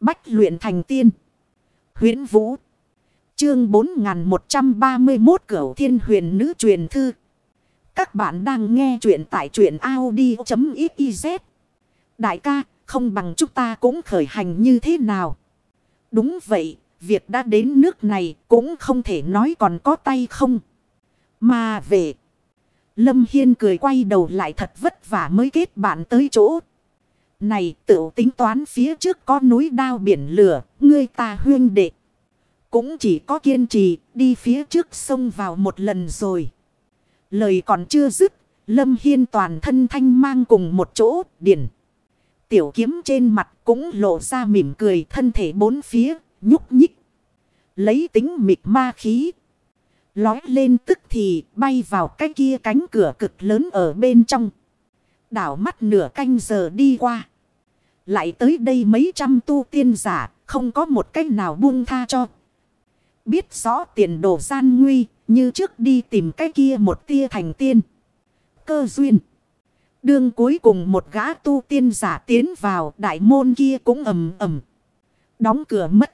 Bách luyện thành tiên. huyễn Vũ. Chương 4131 Cửu Thiên Huyền Nữ truyền thư. Các bạn đang nghe truyện tại truyện Audi.xyz. Đại ca, không bằng chúng ta cũng khởi hành như thế nào? Đúng vậy, việc đã đến nước này cũng không thể nói còn có tay không. Mà về. Lâm Hiên cười quay đầu lại thật vất vả mới kết bạn tới chỗ. Này tự tính toán phía trước có núi đao biển lửa, ngươi ta huyên đệ. Cũng chỉ có kiên trì, đi phía trước sông vào một lần rồi. Lời còn chưa dứt, Lâm Hiên toàn thân thanh mang cùng một chỗ, điển. Tiểu kiếm trên mặt cũng lộ ra mỉm cười thân thể bốn phía, nhúc nhích. Lấy tính mịt ma khí. Lói lên tức thì bay vào cái kia cánh cửa cực lớn ở bên trong. Đảo mắt nửa canh giờ đi qua. Lại tới đây mấy trăm tu tiên giả, không có một cách nào buông tha cho. Biết rõ tiền đồ gian nguy, như trước đi tìm cái kia một tia thành tiên. Cơ duyên. Đương cuối cùng một gã tu tiên giả tiến vào đại môn kia cũng ầm ầm. Đóng cửa mất.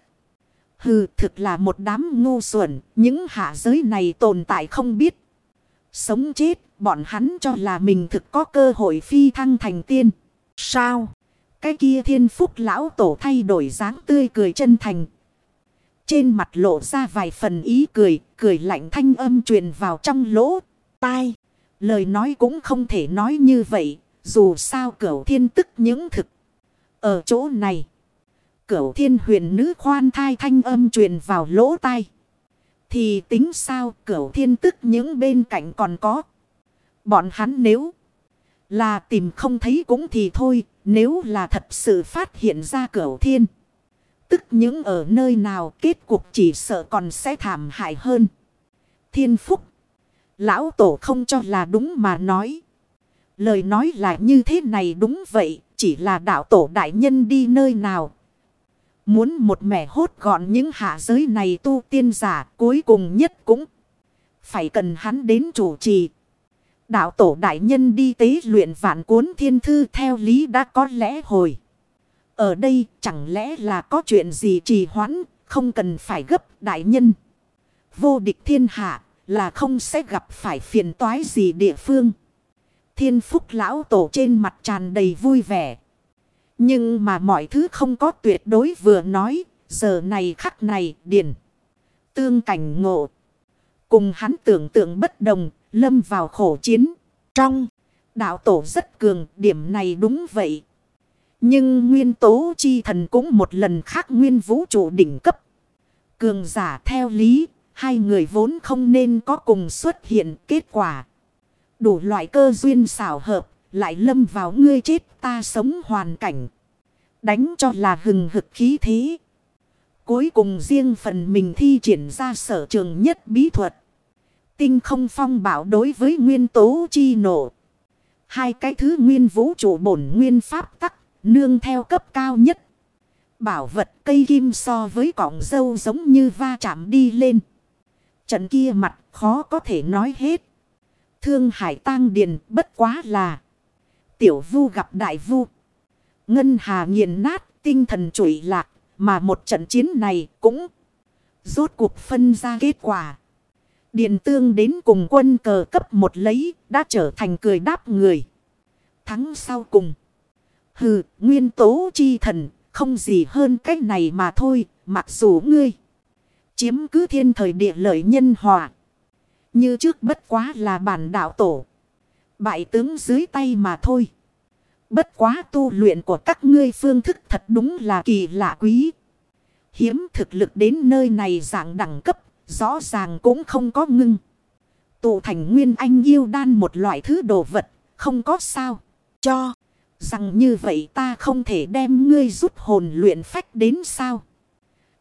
Hừ thực là một đám ngu xuẩn. Những hạ giới này tồn tại không biết. Sống chết bọn hắn cho là mình thực có cơ hội phi thăng thành tiên. Sao? Cái kia thiên phúc lão tổ thay đổi dáng tươi cười chân thành. Trên mặt lộ ra vài phần ý cười, cười lạnh thanh âm truyền vào trong lỗ, tai. Lời nói cũng không thể nói như vậy, dù sao cửu thiên tức những thực. Ở chỗ này, cửu thiên huyền nữ khoan thai thanh âm truyền vào lỗ tai. Thì tính sao cửu thiên tức những bên cạnh còn có. Bọn hắn nếu là tìm không thấy cũng thì thôi, nếu là thật sự phát hiện ra cửu thiên. Tức những ở nơi nào kết cuộc chỉ sợ còn sẽ thảm hại hơn. Thiên phúc. Lão tổ không cho là đúng mà nói. Lời nói là như thế này đúng vậy. Chỉ là đạo tổ đại nhân đi nơi nào. Muốn một mẻ hốt gọn những hạ giới này tu tiên giả cuối cùng nhất cũng. Phải cần hắn đến chủ trì. Đạo tổ đại nhân đi tế luyện vạn cuốn thiên thư theo lý đã có lẽ hồi. Ở đây chẳng lẽ là có chuyện gì trì hoãn, không cần phải gấp đại nhân. Vô địch thiên hạ là không sẽ gặp phải phiền toái gì địa phương. Thiên phúc lão tổ trên mặt tràn đầy vui vẻ. Nhưng mà mọi thứ không có tuyệt đối vừa nói, giờ này khắc này điển. Tương cảnh ngộ. Cùng hắn tưởng tượng bất đồng, lâm vào khổ chiến. Trong, đạo tổ rất cường, điểm này đúng vậy. Nhưng nguyên tố chi thần cũng một lần khác nguyên vũ trụ đỉnh cấp. Cường giả theo lý, hai người vốn không nên có cùng xuất hiện kết quả. Đủ loại cơ duyên xảo hợp, lại lâm vào ngươi chết ta sống hoàn cảnh. Đánh cho là hừng hực khí thế. Cuối cùng riêng phần mình thi triển ra sở trường nhất bí thuật. Tinh không phong bảo đối với nguyên tố chi nổ. Hai cái thứ nguyên vũ trụ bổn nguyên pháp tắc, nương theo cấp cao nhất. Bảo vật cây kim so với cọng dâu giống như va chạm đi lên. Trận kia mặt khó có thể nói hết. Thương hải tang điền bất quá là. Tiểu vu gặp đại vu. Ngân hà nghiền nát, tinh thần trụi lạc. Mà một trận chiến này cũng rốt cuộc phân ra kết quả. Điện tương đến cùng quân cờ cấp một lấy đã trở thành cười đáp người. Thắng sau cùng. Hừ, nguyên tố chi thần, không gì hơn cách này mà thôi, mặc dù ngươi chiếm cứ thiên thời địa lợi nhân hòa. Như trước bất quá là bản đạo tổ. Bại tướng dưới tay mà thôi. Bất quá tu luyện của các ngươi phương thức thật đúng là kỳ lạ quý. Hiếm thực lực đến nơi này dạng đẳng cấp, rõ ràng cũng không có ngưng. Tụ thành nguyên anh yêu đan một loại thứ đồ vật, không có sao. Cho. Rằng như vậy ta không thể đem ngươi rút hồn luyện phách đến sao.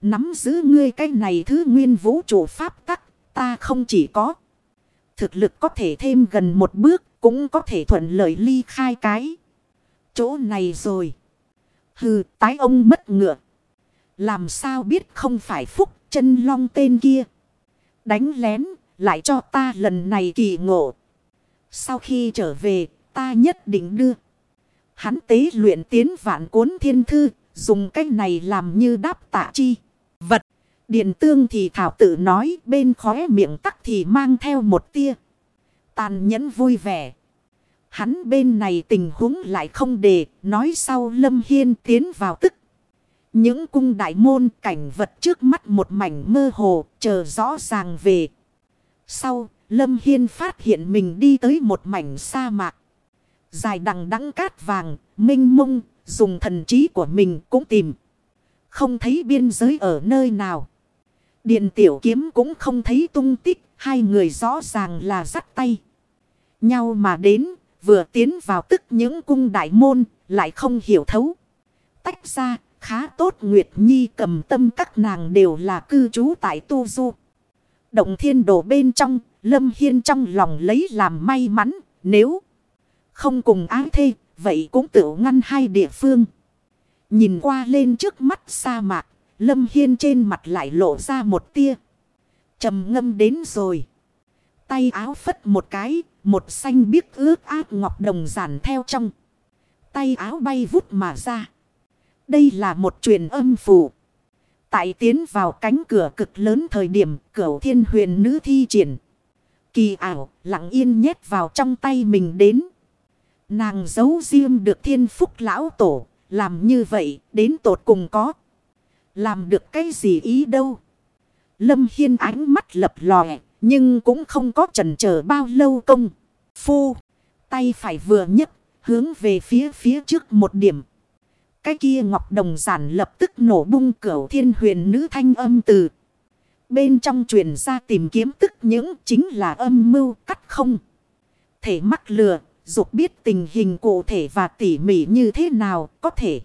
Nắm giữ ngươi cái này thứ nguyên vũ trụ pháp tắc. Ta không chỉ có. Thực lực có thể thêm gần một bước. Cũng có thể thuận lợi ly khai cái. Chỗ này rồi. Hừ tái ông mất ngựa. Làm sao biết không phải phúc chân long tên kia. Đánh lén lại cho ta lần này kỳ ngộ. Sau khi trở về ta nhất định đưa. Hắn tế luyện tiến vạn cuốn thiên thư, Dùng cách này làm như đáp tạ chi. Vật. Điện tương thì thảo tự nói bên khóe miệng tắc thì mang theo một tia. Tàn nhẫn vui vẻ. Hắn bên này tình huống lại không để nói sau Lâm Hiên tiến vào tức. Những cung đại môn cảnh vật trước mắt một mảnh mơ hồ chờ rõ ràng về. Sau Lâm Hiên phát hiện mình đi tới một mảnh sa mạc. Dài đằng đắng cát vàng, minh mông, dùng thần trí của mình cũng tìm. Không thấy biên giới ở nơi nào. Điện tiểu kiếm cũng không thấy tung tích, hai người rõ ràng là dắt tay. Nhau mà đến, vừa tiến vào tức những cung đại môn, lại không hiểu thấu. Tách ra, khá tốt Nguyệt Nhi cầm tâm các nàng đều là cư trú tại Tu Du. Động thiên đổ bên trong, Lâm Hiên trong lòng lấy làm may mắn, nếu không cùng ái thê, vậy cũng tự ngăn hai địa phương. Nhìn qua lên trước mắt sa mạc, Lâm Hiên trên mặt lại lộ ra một tia. trầm ngâm đến rồi. Tay áo phất một cái, một xanh biếc ướt át ngọc đồng giản theo trong. Tay áo bay vút mà ra. Đây là một truyền âm phù. Tại tiến vào cánh cửa cực lớn thời điểm cửa thiên huyền nữ thi triển. Kỳ ảo, lặng yên nhét vào trong tay mình đến. Nàng giấu riêng được thiên phúc lão tổ. Làm như vậy, đến tột cùng có. Làm được cái gì ý đâu. Lâm Hiên ánh mắt lập lòe, nhưng cũng không có chần chờ bao lâu công. Phu, tay phải vừa nhấc, hướng về phía phía trước một điểm. Cái kia ngọc đồng giản lập tức nổ bung cửu thiên huyền nữ thanh âm từ. Bên trong truyền ra tìm kiếm tức những chính là âm mưu cắt không. Thể mắc lừa, dục biết tình hình cụ thể và tỉ mỉ như thế nào có thể.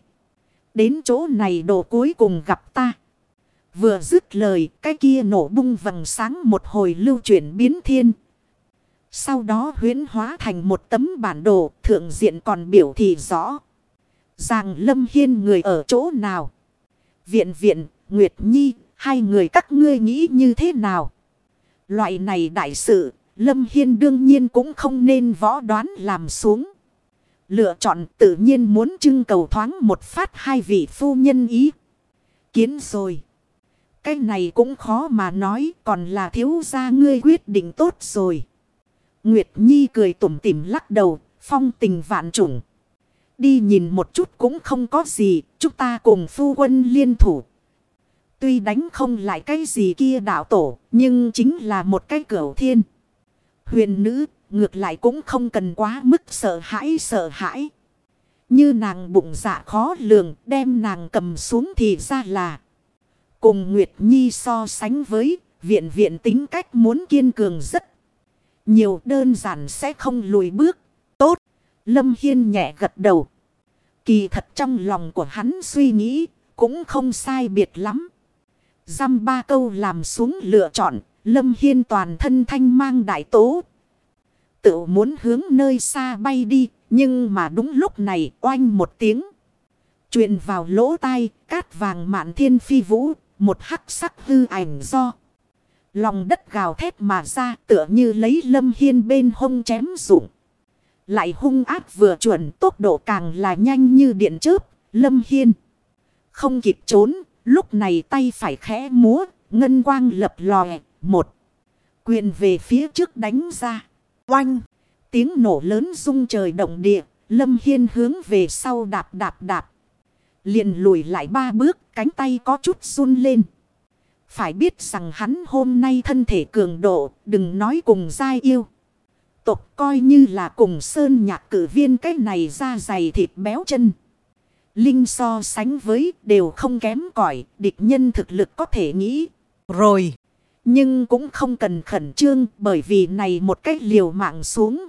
Đến chỗ này đồ cuối cùng gặp ta. Vừa dứt lời cái kia nổ bung vầng sáng một hồi lưu chuyển biến thiên. Sau đó huyến hóa thành một tấm bản đồ thượng diện còn biểu thị rõ. Rằng Lâm Hiên người ở chỗ nào. Viện viện, Nguyệt Nhi, hai người các ngươi nghĩ như thế nào? Loại này đại sự, Lâm Hiên đương nhiên cũng không nên võ đoán làm xuống. Lựa chọn tự nhiên muốn trưng cầu thoáng một phát hai vị phu nhân ý. Kiến rồi. Cái này cũng khó mà nói còn là thiếu gia ngươi quyết định tốt rồi. Nguyệt Nhi cười tủm tỉm lắc đầu, phong tình vạn trùng. Đi nhìn một chút cũng không có gì, chúng ta cùng phu quân liên thủ. Tuy đánh không lại cái gì kia đạo tổ, nhưng chính là một cái cửa thiên. Huyền nữ, ngược lại cũng không cần quá mức sợ hãi sợ hãi. Như nàng bụng dạ khó lường, đem nàng cầm xuống thì ra là. Cùng Nguyệt Nhi so sánh với, viện viện tính cách muốn kiên cường rất. Nhiều đơn giản sẽ không lùi bước. Lâm Hiên nhẹ gật đầu. Kỳ thật trong lòng của hắn suy nghĩ, cũng không sai biệt lắm. Dăm ba câu làm xuống lựa chọn, Lâm Hiên toàn thân thanh mang đại tố. Tự muốn hướng nơi xa bay đi, nhưng mà đúng lúc này oanh một tiếng. truyền vào lỗ tai, cát vàng mạn thiên phi vũ, một hắc sắc hư ảnh do. Lòng đất gào thét mà ra tựa như lấy lâm hiên bên hông chém rụng. Lại hung ác vừa chuẩn tốc độ càng là nhanh như điện chớp, lâm hiên. Không kịp trốn, lúc này tay phải khẽ múa, ngân quang lập lòe, một. Quyền về phía trước đánh ra. Oanh! Tiếng nổ lớn rung trời động địa, lâm hiên hướng về sau đạp đạp đạp. Liền lùi lại ba bước, cánh tay có chút run lên. Phải biết rằng hắn hôm nay thân thể cường độ, đừng nói cùng giai yêu. Tục coi như là cùng sơn nhạc cử viên cái này ra dày thịt béo chân. Linh so sánh với đều không kém cỏi địch nhân thực lực có thể nghĩ. Rồi. Nhưng cũng không cần khẩn trương bởi vì này một cách liều mạng xuống.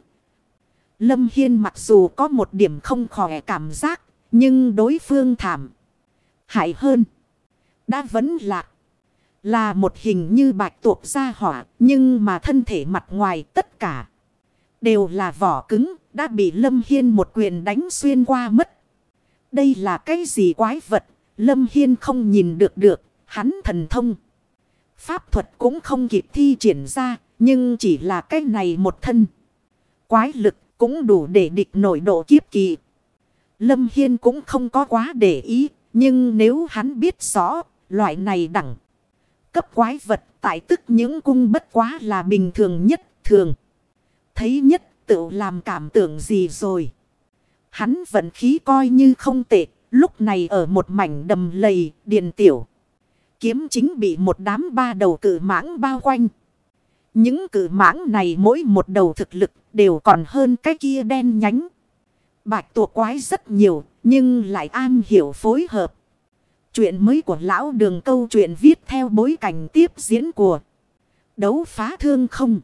Lâm Hiên mặc dù có một điểm không khỏe cảm giác, nhưng đối phương thảm. Hại hơn. Đã vẫn lạc. Là một hình như bạch tuộc ra hỏa, nhưng mà thân thể mặt ngoài tất cả. Đều là vỏ cứng, đã bị Lâm Hiên một quyền đánh xuyên qua mất. Đây là cái gì quái vật, Lâm Hiên không nhìn được được, hắn thần thông. Pháp thuật cũng không kịp thi triển ra, nhưng chỉ là cái này một thân. Quái lực cũng đủ để địch nổi độ kiếp kỳ. Lâm Hiên cũng không có quá để ý, Nhưng nếu hắn biết rõ, loại này đẳng cấp quái vật tại tức những cung bất quá là bình thường nhất thường. Thấy nhất tự làm cảm tưởng gì rồi. Hắn vận khí coi như không tệ, lúc này ở một mảnh đầm lầy, điền tiểu. Kiếm chính bị một đám ba đầu cử mãng bao quanh. Những cử mãng này mỗi một đầu thực lực đều còn hơn cái kia đen nhánh. Bạch tuộc quái rất nhiều, nhưng lại an hiểu phối hợp. Chuyện mới của lão đường câu chuyện viết theo bối cảnh tiếp diễn của đấu phá thương không.